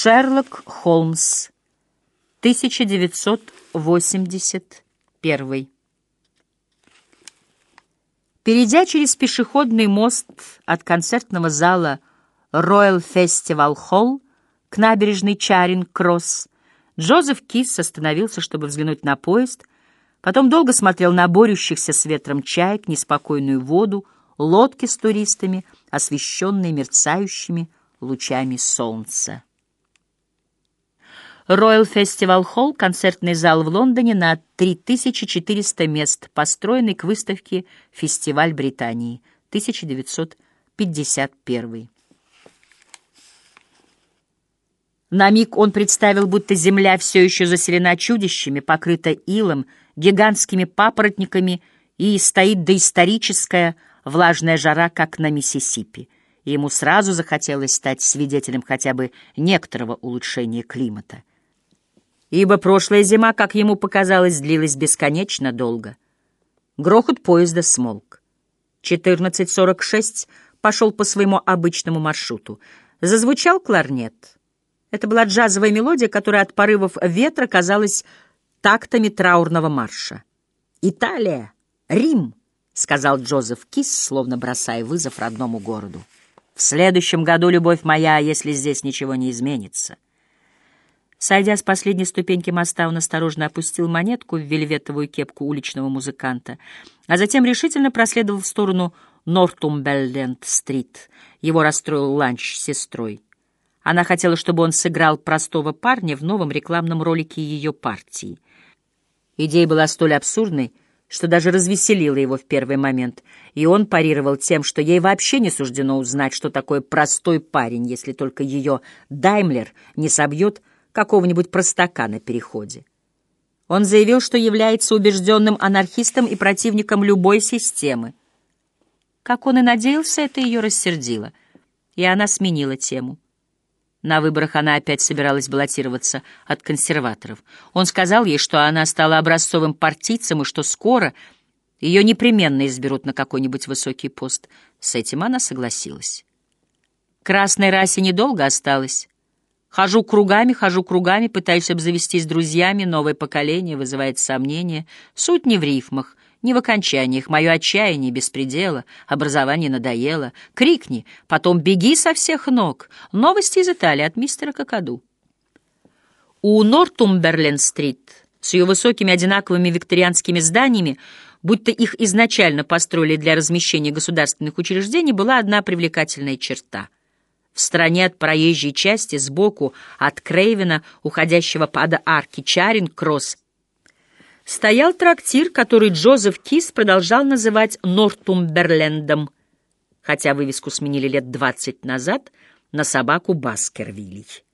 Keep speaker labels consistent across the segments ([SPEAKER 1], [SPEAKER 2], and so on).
[SPEAKER 1] Шерлок Холмс, 1981. Перейдя через пешеходный мост от концертного зала Royal Festival Hall к набережной Чаринг-Кросс, Джозеф Кис остановился, чтобы взглянуть на поезд, потом долго смотрел на борющихся с ветром чаек, неспокойную воду, лодки с туристами, освещенные мерцающими лучами солнца. Royal Festival Hall, концертный зал в Лондоне на 3400 мест, построенный к выставке «Фестиваль Британии» 1951. На миг он представил, будто земля все еще заселена чудищами, покрыта илом, гигантскими папоротниками, и стоит доисторическая влажная жара, как на Миссисипи. Ему сразу захотелось стать свидетелем хотя бы некоторого улучшения климата ибо прошлая зима, как ему показалось, длилась бесконечно долго. Грохот поезда смолк. 14.46 пошел по своему обычному маршруту. Зазвучал кларнет. Это была джазовая мелодия, которая от порывов ветра казалась тактами траурного марша. «Италия! Рим!» — сказал Джозеф Кис, словно бросая вызов родному городу. «В следующем году, любовь моя, если здесь ничего не изменится». Сойдя с последней ступеньки моста, он осторожно опустил монетку в вельветовую кепку уличного музыканта, а затем решительно проследовал в сторону Нортумберленд-стрит. Его расстроил ланч с сестрой. Она хотела, чтобы он сыграл простого парня в новом рекламном ролике ее партии. Идея была столь абсурдной, что даже развеселила его в первый момент, и он парировал тем, что ей вообще не суждено узнать, что такое простой парень, если только ее Даймлер не собьет какого-нибудь простака на переходе. Он заявил, что является убежденным анархистом и противником любой системы. Как он и надеялся, это ее рассердило, и она сменила тему. На выборах она опять собиралась баллотироваться от консерваторов. Он сказал ей, что она стала образцовым партийцем и что скоро ее непременно изберут на какой-нибудь высокий пост. С этим она согласилась. Красной расе недолго осталось. Хожу кругами, хожу кругами, пытаюсь обзавестись друзьями, новое поколение вызывает сомнения. Суть не в рифмах, не в окончаниях, мое отчаяние, беспредела, образование надоело. Крикни, потом беги со всех ног. Новости из Италии от мистера Кокаду. У Нортумберленд-стрит с ее высокими одинаковыми викторианскими зданиями, будто их изначально построили для размещения государственных учреждений, была одна привлекательная черта — в стороне от проезжей части, сбоку от Крейвена, уходящего под арки Чаринг-Кросс, стоял трактир, который Джозеф Кис продолжал называть Нортумберлендом, хотя вывеску сменили лет двадцать назад на собаку Баскервилей.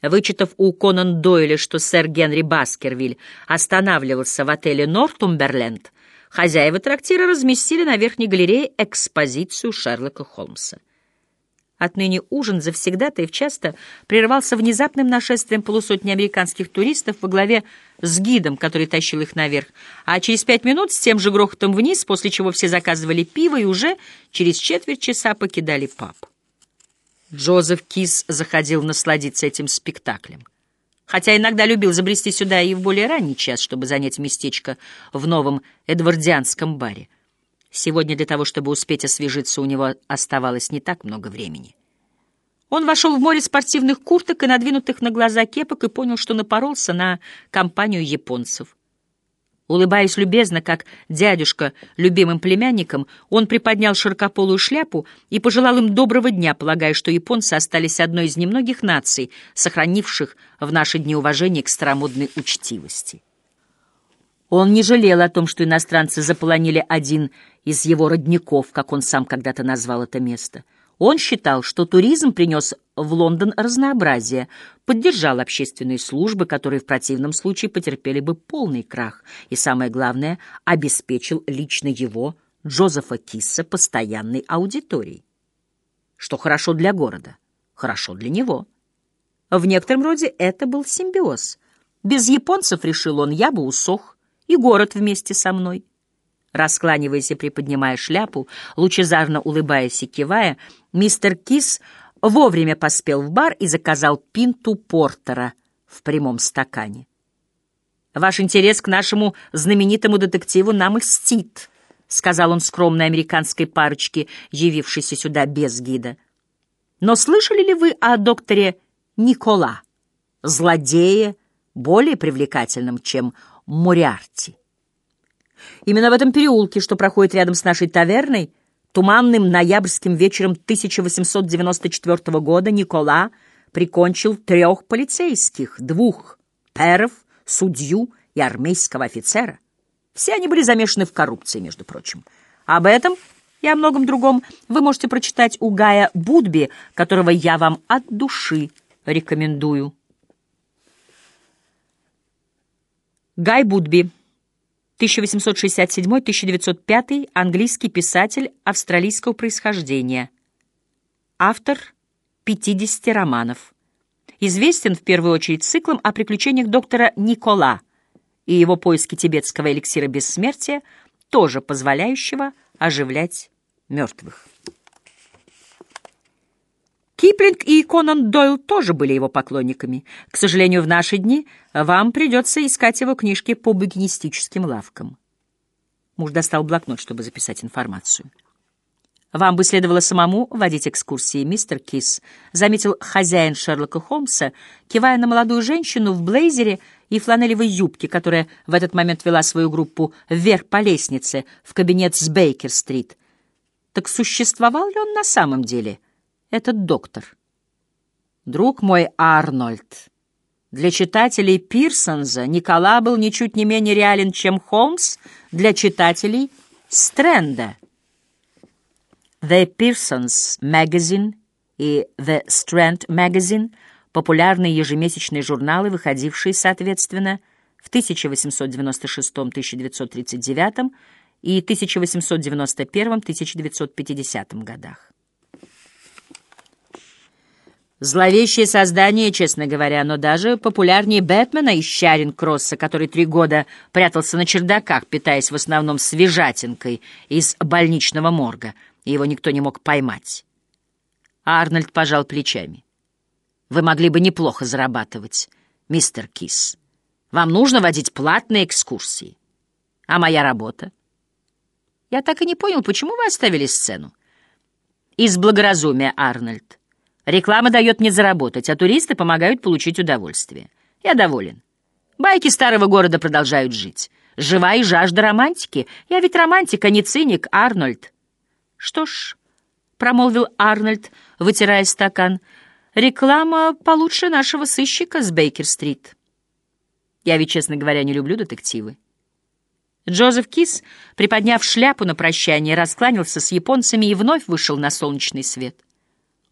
[SPEAKER 1] Вычитав у Конан Дойля, что сэр Генри Баскервиль останавливался в отеле Нортумберленд, хозяева трактира разместили на верхней галерее экспозицию Шерлока Холмса. Отныне ужин завсегда-то и часто прервался внезапным нашествием полусотни американских туристов во главе с гидом, который тащил их наверх, а через пять минут с тем же грохотом вниз, после чего все заказывали пиво и уже через четверть часа покидали паб. Джозеф Кис заходил насладиться этим спектаклем. Хотя иногда любил забрести сюда и в более ранний час, чтобы занять местечко в новом эдвардианском баре. Сегодня для того, чтобы успеть освежиться, у него оставалось не так много времени. Он вошел в море спортивных курток и надвинутых на глаза кепок и понял, что напоролся на компанию японцев. Улыбаясь любезно, как дядюшка любимым племянникам, он приподнял широкополую шляпу и пожелал им доброго дня, полагая, что японцы остались одной из немногих наций, сохранивших в наши дни уважение к старомодной учтивости. Он не жалел о том, что иностранцы заполонили один из его родников, как он сам когда-то назвал это место. Он считал, что туризм принес в Лондон разнообразие, поддержал общественные службы, которые в противном случае потерпели бы полный крах, и, самое главное, обеспечил лично его, Джозефа Кисса, постоянной аудиторией. Что хорошо для города, хорошо для него. В некотором роде это был симбиоз. Без японцев, решил он, я бы усох, и город вместе со мной. Раскланиваясь и приподнимая шляпу, лучезарно улыбаясь и кивая, мистер Кис вовремя поспел в бар и заказал пинту портера в прямом стакане. «Ваш интерес к нашему знаменитому детективу нам истит», — сказал он скромной американской парочке, явившейся сюда без гида. «Но слышали ли вы о докторе Никола, злодее, более привлекательном, чем Мориарти?» Именно в этом переулке, что проходит рядом с нашей таверной, туманным ноябрьским вечером 1894 года Никола прикончил трех полицейских, двух перов, судью и армейского офицера. Все они были замешаны в коррупции, между прочим. Об этом и о многом другом вы можете прочитать у Гая Будби, которого я вам от души рекомендую. Гай Будби 1867-1905, английский писатель австралийского происхождения. Автор 50 романов. Известен в первую очередь циклом о приключениях доктора Никола и его поиске тибетского эликсира бессмертия, тоже позволяющего оживлять мертвых. Киплинг и Конан Дойл тоже были его поклонниками. К сожалению, в наши дни вам придется искать его книжки по букинистическим лавкам. Муж достал блокнот, чтобы записать информацию. «Вам бы следовало самому водить экскурсии, мистер Кис», — заметил хозяин Шерлока Холмса, кивая на молодую женщину в блейзере и фланелевой юбке, которая в этот момент вела свою группу вверх по лестнице в кабинет с Бейкер-стрит. Так существовал ли он на самом деле, этот доктор? Друг мой Арнольд, для читателей Пирсонза Никола был ничуть не менее реален, чем Холмс для читателей Стрэнда. The Pearsons Magazine и The Strand Magazine — популярные ежемесячные журналы, выходившие, соответственно, в 1896-1939 и 1891-1950 годах. Зловещее создание, честно говоря, но даже популярнее Бэтмена из Чаринг-Кросса, который три года прятался на чердаках, питаясь в основном свежатинкой из больничного морга — и его никто не мог поймать. Арнольд пожал плечами. «Вы могли бы неплохо зарабатывать, мистер Кис. Вам нужно водить платные экскурсии. А моя работа?» «Я так и не понял, почему вы оставили сцену?» «Из благоразумия, Арнольд. Реклама дает мне заработать, а туристы помогают получить удовольствие. Я доволен. Байки старого города продолжают жить. Жива и жажда романтики. Я ведь романтик, а не циник, Арнольд. «Что ж», — промолвил Арнольд, вытирая стакан, — «реклама получше нашего сыщика с Бейкер-стрит». Я ведь, честно говоря, не люблю детективы. Джозеф Кис, приподняв шляпу на прощание, раскланялся с японцами и вновь вышел на солнечный свет.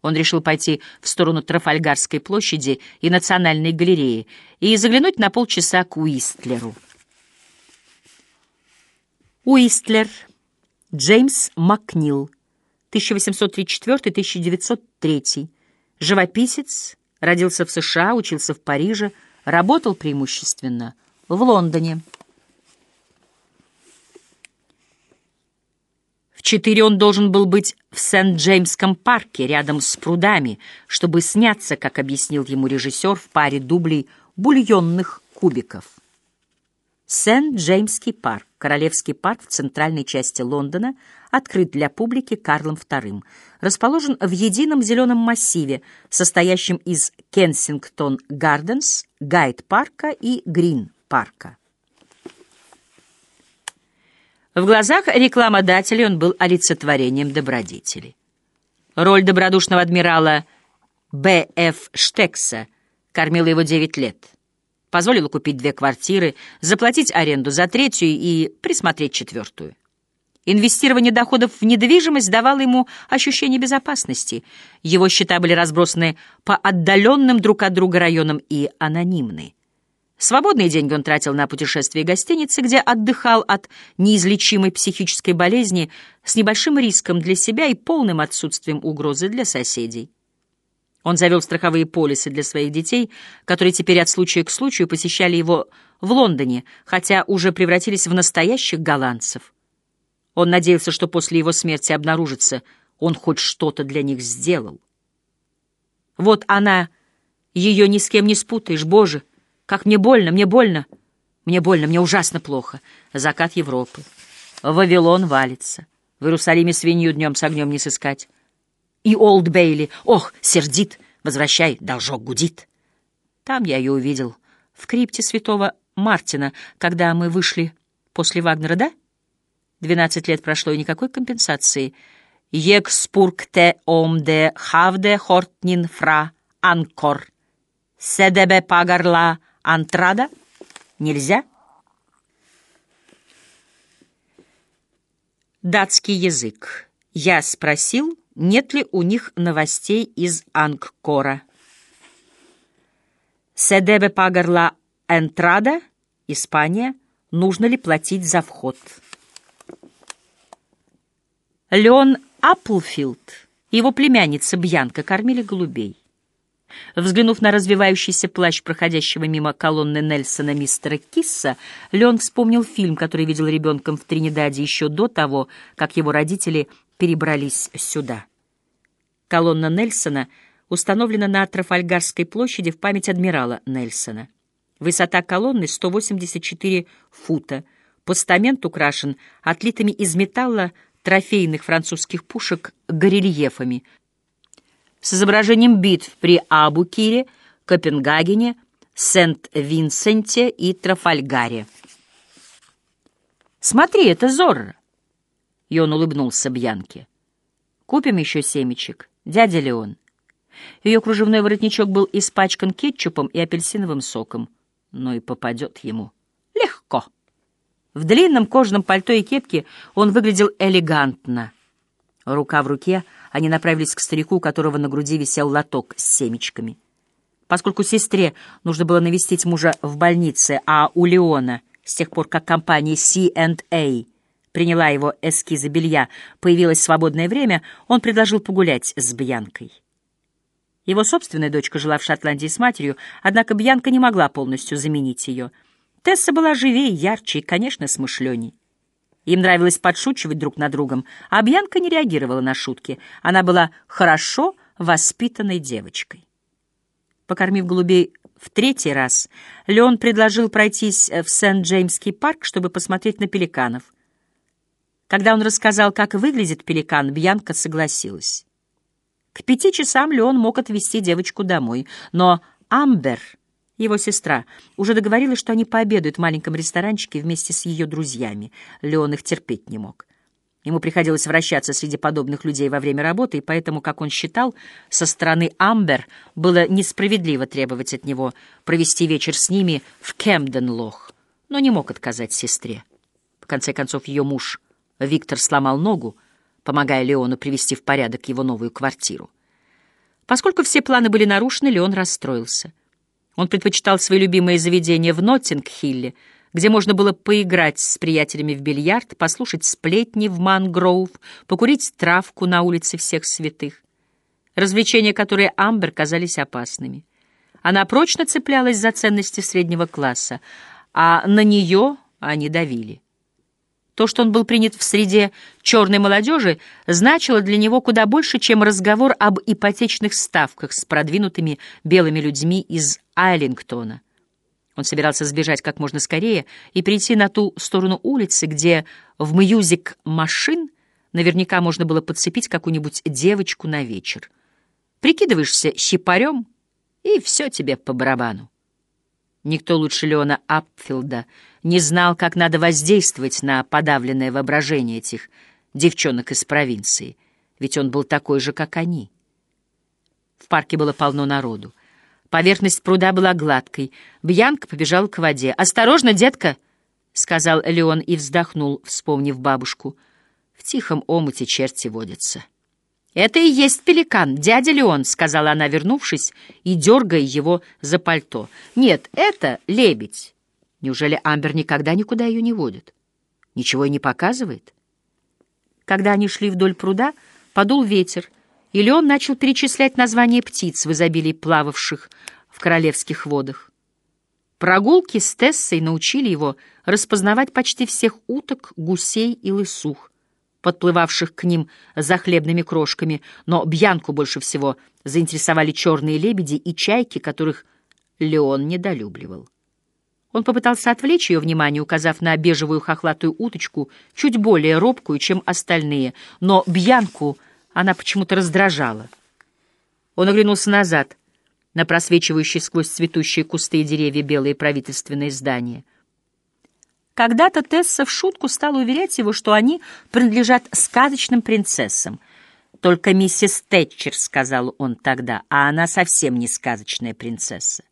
[SPEAKER 1] Он решил пойти в сторону Трафальгарской площади и Национальной галереи и заглянуть на полчаса к Уистлеру. Уистлер Джеймс Макнил, 1834-1903, живописец, родился в США, учился в Париже, работал преимущественно в Лондоне. В четыре он должен был быть в Сент-Джеймском парке, рядом с прудами, чтобы сняться, как объяснил ему режиссер, в паре дублей бульонных кубиков. Сент-Джеймский парк, Королевский парк в центральной части Лондона, открыт для публики Карлом II. Расположен в едином зеленом массиве, состоящем из Кенсингтон-Гарденс, Гайд-парка и Грин-парка. В глазах рекламодателей он был олицетворением добродетели. Роль добродушного адмирала Б.Ф. Штекса кормила его девять лет позволила купить две квартиры, заплатить аренду за третью и присмотреть четвертую. Инвестирование доходов в недвижимость давало ему ощущение безопасности. Его счета были разбросаны по отдаленным друг от друга районам и анонимны. Свободные деньги он тратил на путешествия и гостиницы, где отдыхал от неизлечимой психической болезни с небольшим риском для себя и полным отсутствием угрозы для соседей. Он завел страховые полисы для своих детей, которые теперь от случая к случаю посещали его в Лондоне, хотя уже превратились в настоящих голландцев. Он надеялся, что после его смерти обнаружится, он хоть что-то для них сделал. Вот она, ее ни с кем не спутаешь, боже, как мне больно, мне больно, мне больно, мне ужасно плохо. Закат Европы. Вавилон валится. В Иерусалиме свинью днем с огнем не сыскать. И Олд Бейли, ох, сердит, возвращай, должок гудит. Там я ее увидел, в крипте святого Мартина, когда мы вышли после Вагнера, да? Двенадцать лет прошло, и никакой компенсации. Експург те ом де хавде хортнин фра анкор. Седебе пагарла антрада? Нельзя? Датский язык. Я спросил, нет ли у них новостей из Ангкора. Седебе пагарла энтрада, Испания, нужно ли платить за вход. Леон Апплфилд и его племянница Бьянка кормили голубей. Взглянув на развивающийся плащ проходящего мимо колонны Нельсона мистера Кисса, Леон вспомнил фильм, который видел ребенком в Тринидаде еще до того, как его родители перебрались сюда. Колонна Нельсона установлена на Трафальгарской площади в память адмирала Нельсона. Высота колонны 184 фута. Постамент украшен отлитыми из металла трофейных французских пушек горельефами с изображением битв при Абукире, Копенгагене, Сент-Винсенте и Трафальгаре. «Смотри, это Зорро!» И он улыбнулся Бьянке. «Купим еще семечек, дядя Леон». Ее кружевной воротничок был испачкан кетчупом и апельсиновым соком, но и попадет ему. Легко. В длинном кожаном пальто и кепке он выглядел элегантно. Рука в руке они направились к старику, у которого на груди висел лоток с семечками. Поскольку сестре нужно было навестить мужа в больнице, а у Леона, с тех пор, как компания C&A приняла его эскизы белья, появилось свободное время, он предложил погулять с Бьянкой. Его собственная дочка жила в Шотландии с матерью, однако Бьянка не могла полностью заменить ее — Тесса была живее, ярче и, конечно, смышленей. Им нравилось подшучивать друг над другом, а Бьянка не реагировала на шутки. Она была хорошо воспитанной девочкой. Покормив голубей в третий раз, Леон предложил пройтись в Сент-Джеймский парк, чтобы посмотреть на пеликанов. Когда он рассказал, как выглядит пеликан, Бьянка согласилась. К пяти часам Леон мог отвезти девочку домой, но Амбер его сестра уже договорилась, что они пообедают в маленьком ресторанчике вместе с ее друзьями. Леон их терпеть не мог. Ему приходилось вращаться среди подобных людей во время работы, и поэтому, как он считал, со стороны Амбер было несправедливо требовать от него провести вечер с ними в Кемден-Лох, но не мог отказать сестре. В конце концов, ее муж Виктор сломал ногу, помогая Леону привести в порядок его новую квартиру. Поскольку все планы были нарушены, Леон расстроился — он предпочитал свои любимые заведения в Ноттинг-Хилле, где можно было поиграть с приятелями в бильярд, послушать сплетни в Мангроув, покурить травку на улице всех святых. Развлечения, которые Амбер казались опасными. Она прочно цеплялась за ценности среднего класса, а на нее они давили. То, что он был принят в среде черной молодежи, значило для него куда больше, чем разговор об ипотечных ставках с продвинутыми белыми людьми из Айлингтона. Он собирался сбежать как можно скорее и перейти на ту сторону улицы, где в мьюзик-машин наверняка можно было подцепить какую-нибудь девочку на вечер. Прикидываешься щипарем, и все тебе по барабану. Никто лучше Леона Апфилда не знал, как надо воздействовать на подавленное воображение этих девчонок из провинции, ведь он был такой же, как они. В парке было полно народу. Поверхность пруда была гладкой. Бьянка побежал к воде. «Осторожно, детка!» — сказал Леон и вздохнул, вспомнив бабушку. «В тихом омуте черти водятся». «Это и есть пеликан, дядя Леон», — сказала она, вернувшись и дергая его за пальто. «Нет, это лебедь». Неужели Амбер никогда никуда ее не водит? Ничего и не показывает? Когда они шли вдоль пруда, подул ветер, и Леон начал перечислять названия птиц в изобилии плававших в королевских водах. Прогулки с Тессой научили его распознавать почти всех уток, гусей и лысух. Подплывавших к ним за хлебными крошками, но Бьянку больше всего заинтересовали черные лебеди и чайки, которых Леон недолюбливал. Он попытался отвлечь ее внимание, указав на бежевую хохлатую уточку, чуть более робкую, чем остальные, но Бьянку она почему-то раздражала. Он оглянулся назад, на просвечивающие сквозь цветущие кусты и деревья белые правительственные здания. Когда-то Тесса в шутку стала уверять его, что они принадлежат сказочным принцессам. «Только миссис Тэтчер», — сказал он тогда, — «а она совсем не сказочная принцесса».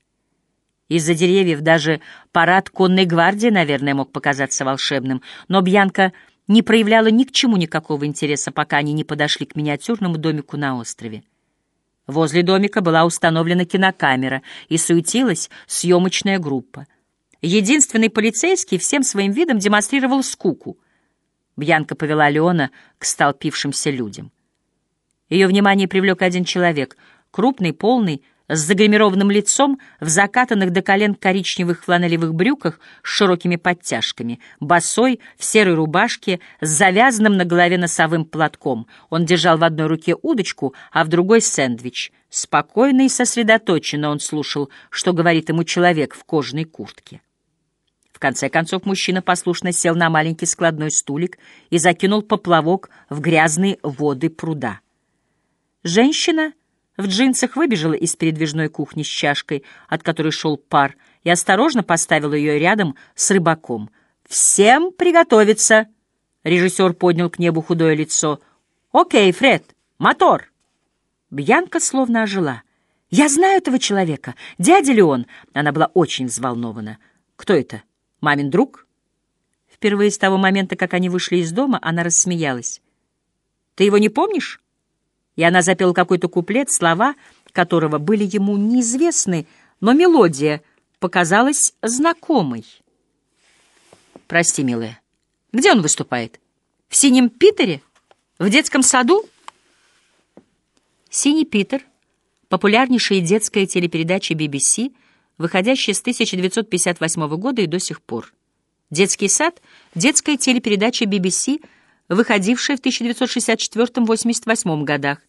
[SPEAKER 1] Из-за деревьев даже парад конной гвардии, наверное, мог показаться волшебным, но Бьянка не проявляла ни к чему никакого интереса, пока они не подошли к миниатюрному домику на острове. Возле домика была установлена кинокамера и суетилась съемочная группа. Единственный полицейский всем своим видом демонстрировал скуку. Бьянка повела Леона к столпившимся людям. Ее внимание привлек один человек, крупный, полный, с загримированным лицом, в закатанных до колен коричневых фланелевых брюках с широкими подтяжками, босой, в серой рубашке, с завязанным на голове носовым платком. Он держал в одной руке удочку, а в другой — сэндвич. Спокойно и сосредоточенно он слушал, что говорит ему человек в кожаной куртке. Конце концов мужчина послушно сел на маленький складной стулик и закинул поплавок в грязные воды пруда. Женщина в джинсах выбежала из передвижной кухни с чашкой, от которой шел пар, и осторожно поставила ее рядом с рыбаком. «Всем приготовиться!» Режиссер поднял к небу худое лицо. «Окей, Фред, мотор!» Бьянка словно ожила. «Я знаю этого человека. Дядя ли он?» Она была очень взволнована. «Кто это? Мамин друг?» Впервые с того момента, как они вышли из дома, она рассмеялась. «Ты его не помнишь?» и она запела какой-то куплет, слова которого были ему неизвестны, но мелодия показалась знакомой. «Прости, милая, где он выступает? В «Синем Питере»? В детском саду?» «Синий Питер» — популярнейшая детская телепередача BBC, выходящая с 1958 года и до сих пор. «Детский сад» — детская телепередача BBC, выходившая в 1964-88 годах,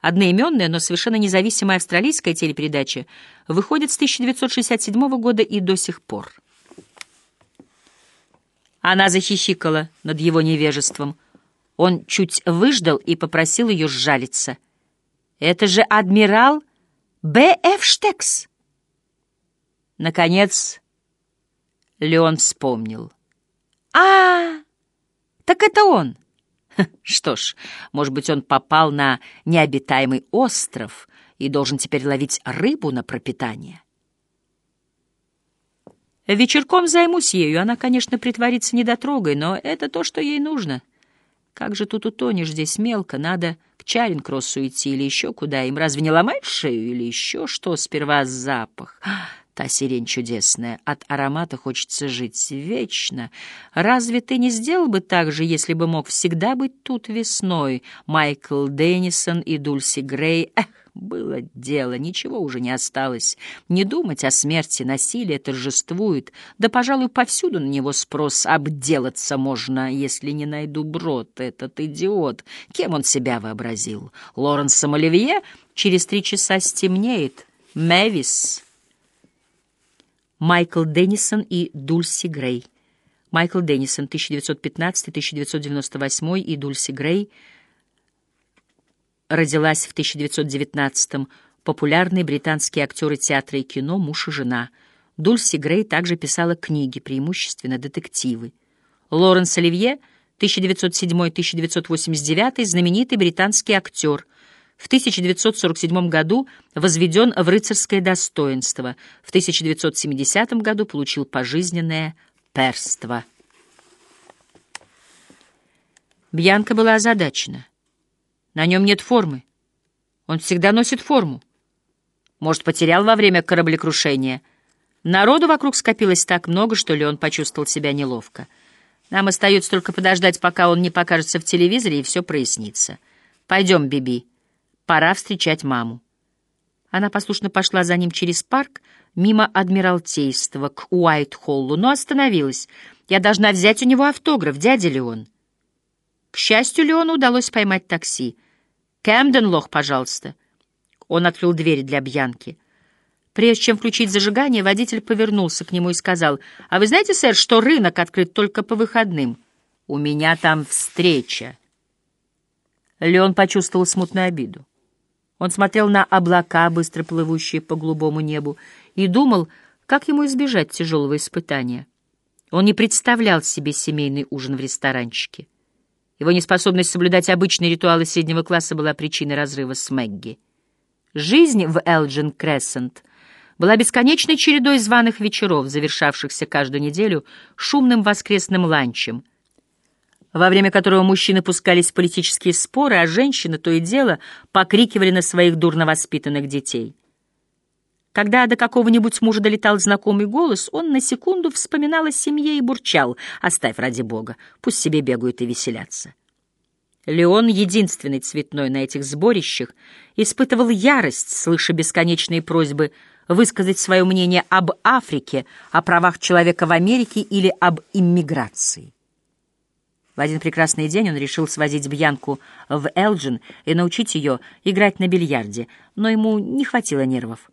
[SPEAKER 1] Одноименная, но совершенно независимая австралийская телепередача выходит с 1967 года и до сих пор. Она захихикала над его невежеством. Он чуть выждал и попросил ее сжалиться. «Это же адмирал Б.Ф. Штекс!» Наконец, Леон вспомнил. «А, так это он!» Что ж, может быть, он попал на необитаемый остров и должен теперь ловить рыбу на пропитание. Вечерком займусь ею. Она, конечно, притворится недотрогой, но это то, что ей нужно. Как же тут утонешь здесь мелко? Надо к Чаринг-Кроссу идти или еще куда. Им разве не ломать шею или еще что? Сперва запах. Та сирень чудесная, от аромата хочется жить вечно. Разве ты не сделал бы так же, если бы мог всегда быть тут весной? Майкл Деннисон и Дульси Грей. Эх, было дело, ничего уже не осталось. Не думать о смерти, насилие торжествует. Да, пожалуй, повсюду на него спрос. Обделаться можно, если не найду брод. Этот идиот. Кем он себя вообразил? Лоренсом Оливье? Через три часа стемнеет. Мэвис... Майкл Деннисон и Дульси Грей. Майкл Деннисон, 1915-1998 и Дульси Грей родилась в 1919-м, популярные британские актеры театра и кино, муж и жена. Дульси Грей также писала книги, преимущественно детективы. Лоренс Оливье, 1907-1989, знаменитый британский актер – в 1947 году возведен в рыцарское достоинство, в 1970 году получил пожизненное перство. Бьянка была озадачена. На нем нет формы. Он всегда носит форму. Может, потерял во время кораблекрушения. Народу вокруг скопилось так много, что Леон почувствовал себя неловко. Нам остается только подождать, пока он не покажется в телевизоре, и все прояснится. Пойдем, Биби. Пора встречать маму. Она послушно пошла за ним через парк, мимо Адмиралтейства, к Уайт-Холлу, но остановилась. «Я должна взять у него автограф, дядя ли он?» К счастью, Леону удалось поймать такси. «Кэмден-лох, пожалуйста». Он открыл двери для Бьянки. Прежде чем включить зажигание, водитель повернулся к нему и сказал, «А вы знаете, сэр, что рынок открыт только по выходным? У меня там встреча». Леон почувствовал смутную обиду. Он смотрел на облака, быстро плывущие по голубому небу, и думал, как ему избежать тяжелого испытания. Он не представлял себе семейный ужин в ресторанчике. Его неспособность соблюдать обычные ритуалы среднего класса была причиной разрыва с Мэгги. Жизнь в Элджин Крессент была бесконечной чередой званых вечеров, завершавшихся каждую неделю шумным воскресным ланчем, во время которого мужчины пускались в политические споры, а женщины то и дело покрикивали на своих дурно воспитанных детей. Когда до какого-нибудь мужа долетал знакомый голос, он на секунду вспоминал о семье и бурчал «Оставь ради бога, пусть себе бегают и веселятся». Леон, единственный цветной на этих сборищах, испытывал ярость, слыша бесконечные просьбы высказать свое мнение об Африке, о правах человека в Америке или об иммиграции. В один прекрасный день он решил свозить Бьянку в Элджин и научить ее играть на бильярде, но ему не хватило нервов.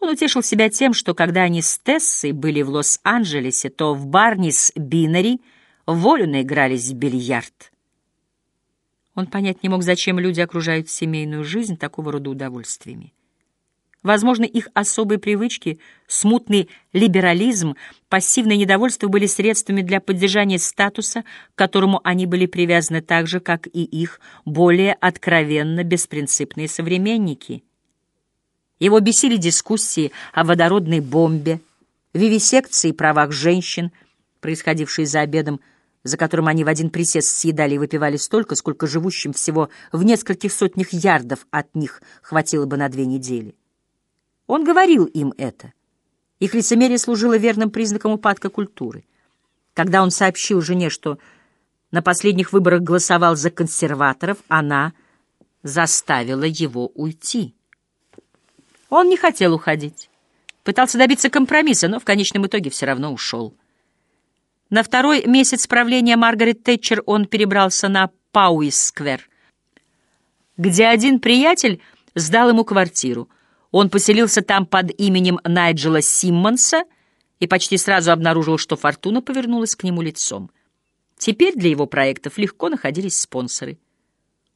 [SPEAKER 1] Он утешил себя тем, что когда они с Тессой были в Лос-Анджелесе, то в Барнис Биннери волю наигрались в бильярд. Он понять не мог, зачем люди окружают семейную жизнь такого рода удовольствиями. Возможно, их особые привычки, смутный либерализм, пассивное недовольство были средствами для поддержания статуса, к которому они были привязаны так же, как и их более откровенно беспринципные современники — его бесили дискуссии о водородной бомбе, вивисекции и правах женщин, происходившие за обедом, за которым они в один присест съедали и выпивали столько, сколько живущим всего в нескольких сотнях ярдов от них хватило бы на две недели. Он говорил им это. Их лицемерие служило верным признаком упадка культуры. Когда он сообщил жене, что на последних выборах голосовал за консерваторов, она заставила его уйти. Он не хотел уходить. Пытался добиться компромисса, но в конечном итоге все равно ушел. На второй месяц правления Маргарет Тэтчер он перебрался на Пауис-сквер, где один приятель сдал ему квартиру. Он поселился там под именем Найджела Симмонса и почти сразу обнаружил, что фортуна повернулась к нему лицом. Теперь для его проектов легко находились спонсоры.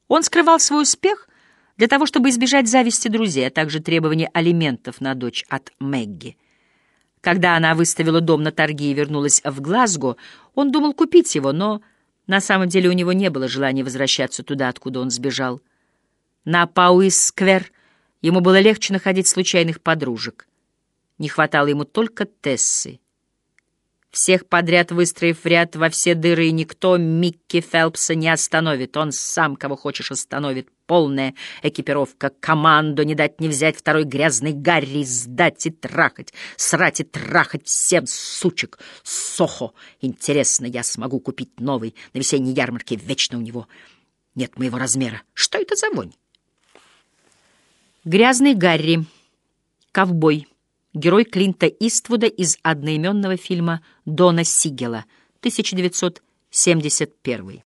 [SPEAKER 1] Он скрывал свой успех для того, чтобы избежать зависти друзей, а также требования алиментов на дочь от Мэгги. Когда она выставила дом на торги и вернулась в Глазго, он думал купить его, но на самом деле у него не было желания возвращаться туда, откуда он сбежал. На Пауис-сквер ему было легче находить случайных подружек. Не хватало ему только Тессы. Всех подряд выстроив в ряд во все дыры, и никто Микки Фелпса не остановит. Он сам, кого хочешь, остановит. Полная экипировка, команду не дать не взять, второй грязный Гарри сдать и трахать, срать и трахать всем сучек. Сохо. Интересно, я смогу купить новый на весенней ярмарке. Вечно у него нет моего размера. Что это за вонь? Грязный Гарри. Ковбой герой Клинта Иствуда из одноименного фильма Дона Сигела, 1971